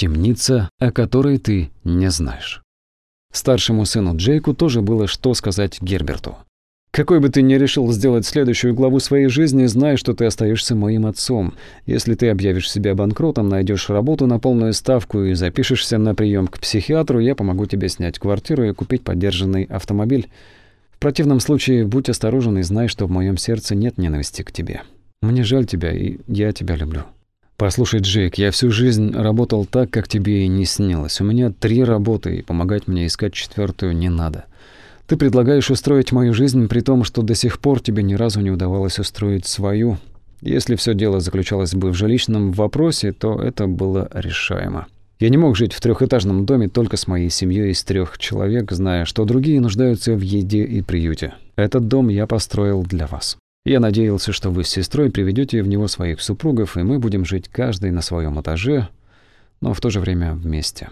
Темница, о которой ты не знаешь. Старшему сыну Джейку тоже было что сказать Герберту. Какой бы ты ни решил сделать следующую главу своей жизни, знай, что ты остаешься моим отцом. Если ты объявишь себя банкротом, найдешь работу на полную ставку и запишешься на прием к психиатру, я помогу тебе снять квартиру и купить поддержанный автомобиль. В противном случае будь осторожен и знай, что в моем сердце нет ненависти к тебе. Мне жаль тебя, и я тебя люблю. Послушай, Джейк, я всю жизнь работал так, как тебе и не снилось. У меня три работы, и помогать мне искать четвертую не надо. Ты предлагаешь устроить мою жизнь, при том, что до сих пор тебе ни разу не удавалось устроить свою. Если все дело заключалось бы в жилищном вопросе, то это было решаемо. Я не мог жить в трехэтажном доме только с моей семьей из трех человек, зная, что другие нуждаются в еде и приюте. Этот дом я построил для вас. Я надеялся, что вы с сестрой приведете в него своих супругов, и мы будем жить каждый на своем этаже, но в то же время вместе.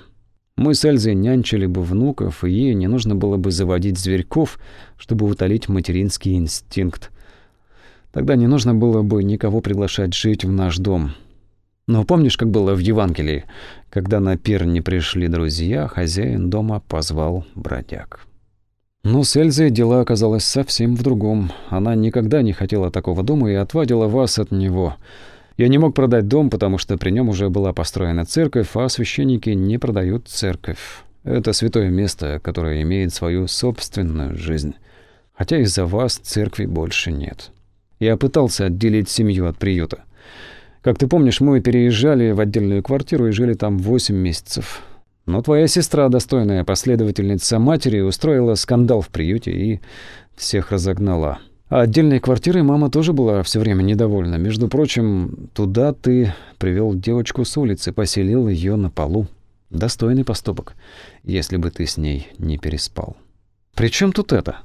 Мы с Эльзой нянчили бы внуков, и ей не нужно было бы заводить зверьков, чтобы утолить материнский инстинкт. Тогда не нужно было бы никого приглашать жить в наш дом. Но помнишь, как было в Евангелии, когда на пир не пришли друзья, хозяин дома позвал бродяг? Но с Эльзой дела оказалось совсем в другом. Она никогда не хотела такого дома и отвадила вас от него — я не мог продать дом, потому что при нем уже была построена церковь, а священники не продают церковь. Это святое место, которое имеет свою собственную жизнь. Хотя из-за вас церкви больше нет. Я пытался отделить семью от приюта. Как ты помнишь, мы переезжали в отдельную квартиру и жили там 8 месяцев. Но твоя сестра, достойная последовательница матери, устроила скандал в приюте и всех разогнала. А отдельной квартирой мама тоже была все время недовольна. Между прочим, туда ты привел девочку с улицы, поселил ее на полу. Достойный поступок, если бы ты с ней не переспал. При чем тут это?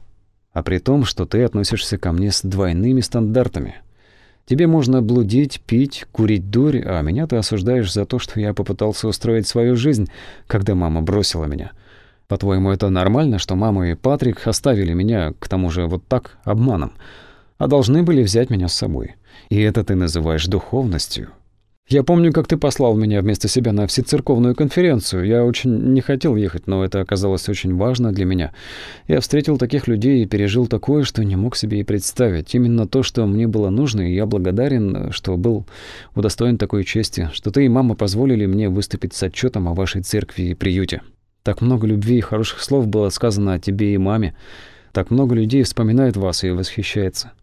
А при том, что ты относишься ко мне с двойными стандартами. Тебе можно блудить, пить, курить дурь, а меня ты осуждаешь за то, что я попытался устроить свою жизнь, когда мама бросила меня. По-твоему, это нормально, что мама и Патрик оставили меня, к тому же вот так, обманом, а должны были взять меня с собой? И это ты называешь духовностью? Я помню, как ты послал меня вместо себя на всецерковную конференцию. Я очень не хотел ехать, но это оказалось очень важно для меня. Я встретил таких людей и пережил такое, что не мог себе и представить. Именно то, что мне было нужно, и я благодарен, что был удостоен такой чести, что ты и мама позволили мне выступить с отчетом о вашей церкви и приюте. Так много любви и хороших слов было сказано о тебе и маме. Так много людей вспоминает вас и восхищается.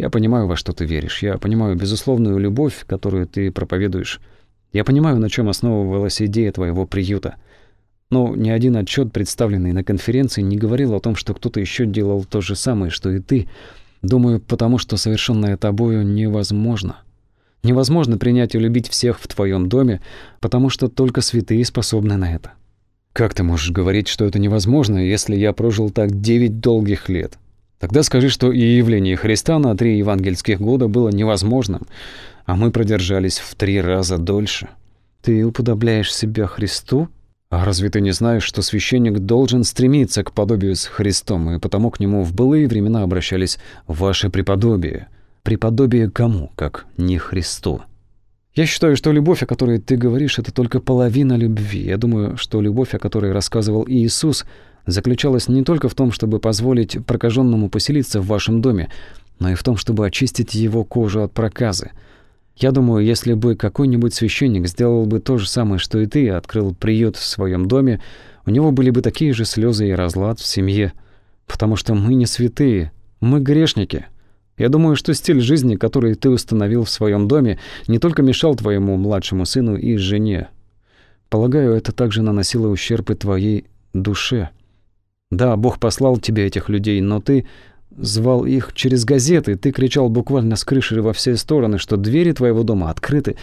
Я понимаю, во что ты веришь. Я понимаю безусловную любовь, которую ты проповедуешь. Я понимаю, на чем основывалась идея твоего приюта. Но ни один отчет, представленный на конференции, не говорил о том, что кто-то еще делал то же самое, что и ты. Думаю, потому что совершенное тобою невозможно. Невозможно принять и любить всех в твоем доме, потому что только святые способны на это. Как ты можешь говорить, что это невозможно, если я прожил так девять долгих лет? Тогда скажи, что и явление Христа на три евангельских года было невозможным, а мы продержались в три раза дольше. Ты уподобляешь себя Христу? А разве ты не знаешь, что священник должен стремиться к подобию с Христом, и потому к нему в былые времена обращались «ваше преподобие»? Преподобие кому, как не Христу? Я считаю, что любовь, о которой ты говоришь, это только половина любви. Я думаю, что любовь, о которой рассказывал Иисус, заключалась не только в том, чтобы позволить прокаженному поселиться в вашем доме, но и в том, чтобы очистить его кожу от проказы. Я думаю, если бы какой-нибудь священник сделал бы то же самое, что и ты, открыл приют в своем доме, у него были бы такие же слезы и разлад в семье. Потому что мы не святые, мы грешники». Я думаю, что стиль жизни, который ты установил в своем доме, не только мешал твоему младшему сыну и жене. Полагаю, это также наносило ущерб и твоей душе. Да, Бог послал тебе этих людей, но ты звал их через газеты, ты кричал буквально с крыши во все стороны, что двери твоего дома открыты.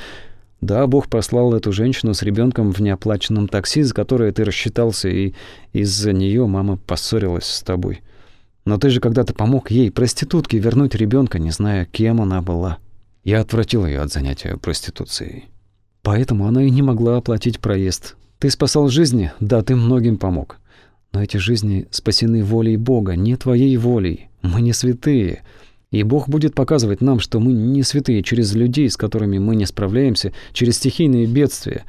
Да, Бог послал эту женщину с ребенком в неоплаченном такси, за которое ты рассчитался, и из-за нее мама поссорилась с тобой. Но ты же когда-то помог ей, проститутке, вернуть ребенка, не зная, кем она была. Я отвратил ее от занятия проституцией. Поэтому она и не могла оплатить проезд. Ты спасал жизни, да, ты многим помог. Но эти жизни спасены волей Бога, не твоей волей. Мы не святые. И Бог будет показывать нам, что мы не святые через людей, с которыми мы не справляемся, через стихийные бедствия,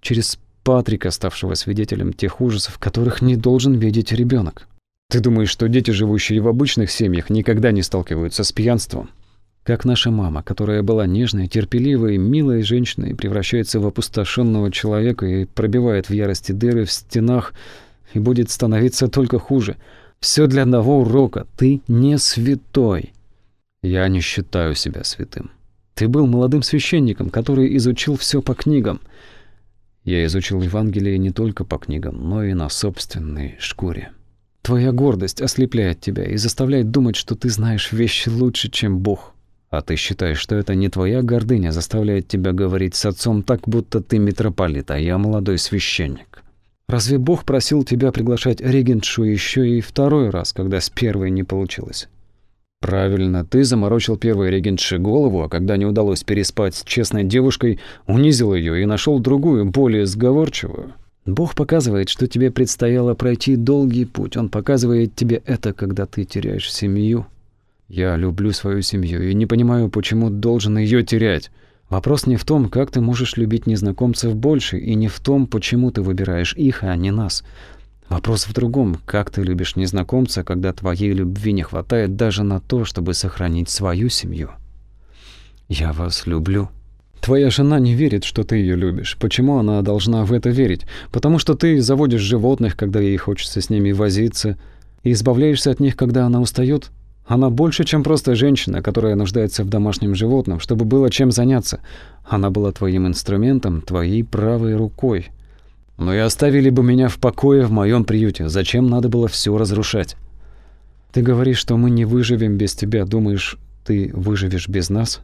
через Патрика, ставшего свидетелем тех ужасов, которых не должен видеть ребенок. Ты думаешь, что дети, живущие в обычных семьях, никогда не сталкиваются с пьянством? Как наша мама, которая была нежной, терпеливой, милой женщиной, превращается в опустошенного человека и пробивает в ярости дыры в стенах, и будет становиться только хуже. Все для одного урока. Ты не святой. Я не считаю себя святым. Ты был молодым священником, который изучил все по книгам. Я изучил Евангелие не только по книгам, но и на собственной шкуре. Твоя гордость ослепляет тебя и заставляет думать, что ты знаешь вещи лучше, чем Бог. А ты считаешь, что это не твоя гордыня заставляет тебя говорить с отцом так, будто ты митрополит, а я молодой священник. Разве Бог просил тебя приглашать регентшу еще и второй раз, когда с первой не получилось? Правильно, ты заморочил первой регентше голову, а когда не удалось переспать с честной девушкой, унизил ее и нашел другую, более сговорчивую. Бог показывает, что тебе предстояло пройти долгий путь. Он показывает тебе это, когда ты теряешь семью. Я люблю свою семью и не понимаю, почему должен ее терять. Вопрос не в том, как ты можешь любить незнакомцев больше, и не в том, почему ты выбираешь их, а не нас. Вопрос в другом, как ты любишь незнакомца, когда твоей любви не хватает даже на то, чтобы сохранить свою семью. Я вас люблю. Твоя жена не верит, что ты ее любишь. Почему она должна в это верить? Потому что ты заводишь животных, когда ей хочется с ними возиться, и избавляешься от них, когда она устает. Она больше, чем просто женщина, которая нуждается в домашнем животном, чтобы было чем заняться. Она была твоим инструментом, твоей правой рукой. Но и оставили бы меня в покое в моем приюте. Зачем надо было все разрушать? Ты говоришь, что мы не выживем без тебя. Думаешь, ты выживешь без нас?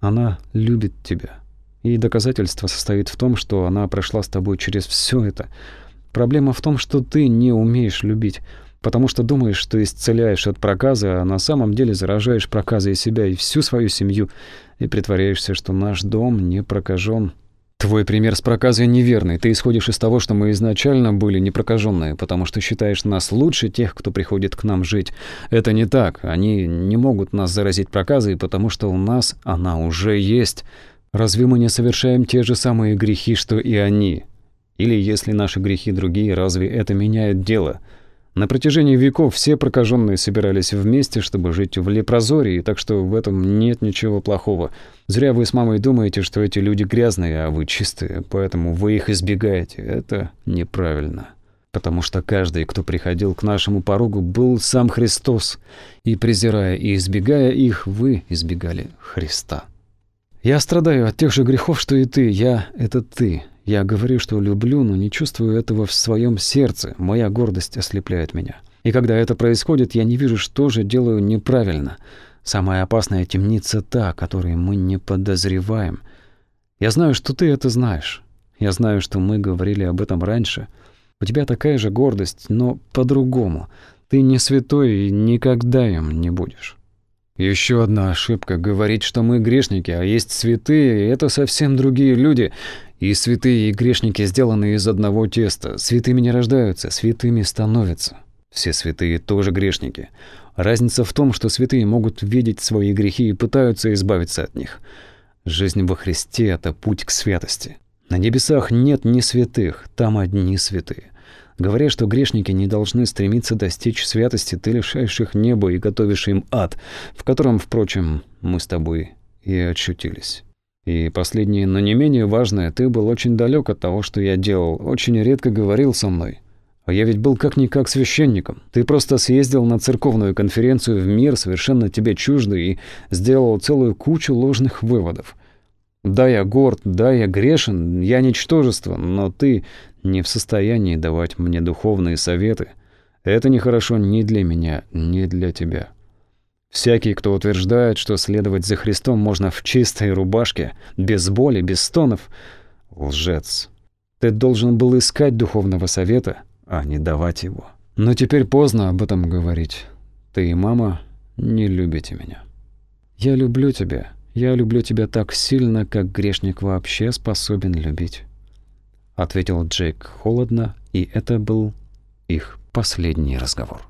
Она любит тебя. И доказательство состоит в том, что она прошла с тобой через все это. Проблема в том, что ты не умеешь любить потому что думаешь, что исцеляешь от проказа, а на самом деле заражаешь проказой себя и всю свою семью, и притворяешься, что наш дом не прокажен. Твой пример с проказой неверный. Ты исходишь из того, что мы изначально были непрокаженные, потому что считаешь нас лучше тех, кто приходит к нам жить. Это не так. Они не могут нас заразить проказой, потому что у нас она уже есть. Разве мы не совершаем те же самые грехи, что и они? Или если наши грехи другие, разве это меняет дело?» На протяжении веков все прокаженные собирались вместе, чтобы жить в лепрозории, так что в этом нет ничего плохого. Зря вы с мамой думаете, что эти люди грязные, а вы чистые, поэтому вы их избегаете. Это неправильно. Потому что каждый, кто приходил к нашему порогу, был сам Христос, и, презирая и избегая их, вы избегали Христа. Я страдаю от тех же грехов, что и ты. Я — это ты. Я говорю, что люблю, но не чувствую этого в своем сердце. Моя гордость ослепляет меня. И когда это происходит, я не вижу, что же делаю неправильно. Самая опасная темница та, которой мы не подозреваем. Я знаю, что ты это знаешь. Я знаю, что мы говорили об этом раньше. У тебя такая же гордость, но по-другому. Ты не святой и никогда им не будешь. Еще одна ошибка — говорить, что мы грешники, а есть святые, это совсем другие люди. И святые, и грешники сделаны из одного теста. Святыми не рождаются, святыми становятся. Все святые тоже грешники. Разница в том, что святые могут видеть свои грехи и пытаются избавиться от них. Жизнь во Христе — это путь к святости. На небесах нет ни святых, там одни святые. Говоря, что грешники не должны стремиться достичь святости, ты лишаешь их неба и готовишь им ад, в котором, впрочем, мы с тобой и очутились. И последнее, но не менее важное, ты был очень далек от того, что я делал, очень редко говорил со мной. А я ведь был как-никак священником. Ты просто съездил на церковную конференцию в мир, совершенно тебе чуждый, и сделал целую кучу ложных выводов. Да, я горд, да, я грешен, я ничтожество, но ты не в состоянии давать мне духовные советы. Это нехорошо ни для меня, ни для тебя. Всякий, кто утверждает, что следовать за Христом можно в чистой рубашке, без боли, без стонов, лжец. Ты должен был искать духовного совета, а не давать его. Но теперь поздно об этом говорить. Ты и мама не любите меня. Я люблю тебя. Я люблю тебя так сильно, как грешник вообще способен любить. Ответил Джейк холодно, и это был их последний разговор.